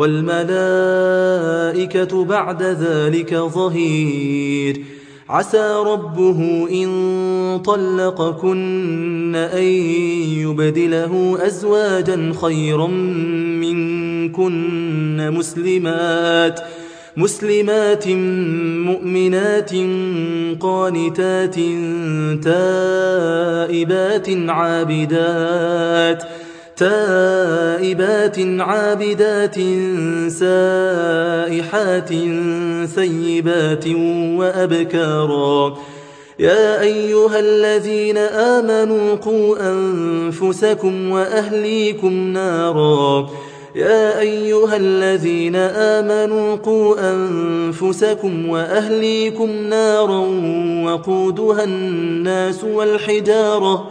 والملائكة بعد ذلك ظهير. عسى ربه إن طلقكن أن يبدله أزواجا خيرا منكن مسلمات مسلمات مؤمنات قانتات تائبات عابدات. تائبات عابدات سائحات ثيبات وأبكارا. يا أيها الذين آمنوا قوا أنفسكم وأهليكم نارا. يا أيها الذين آمنوا قوا أنفسكم وأهليكم نارا وقودها الناس والحجارة.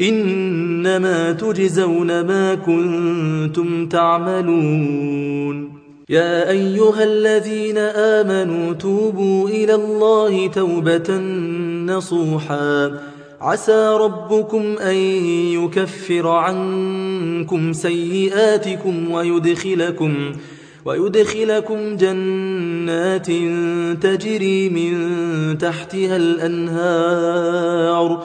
إنما تجزون ما كنتم تعملون. يا أيها الذين آمنوا توبوا إلى الله توبة نصوحا. عسى ربكم أن يكفر عنكم سيئاتكم ويدخلكم ويدخلكم جنات تجري من تحتها الأنهار.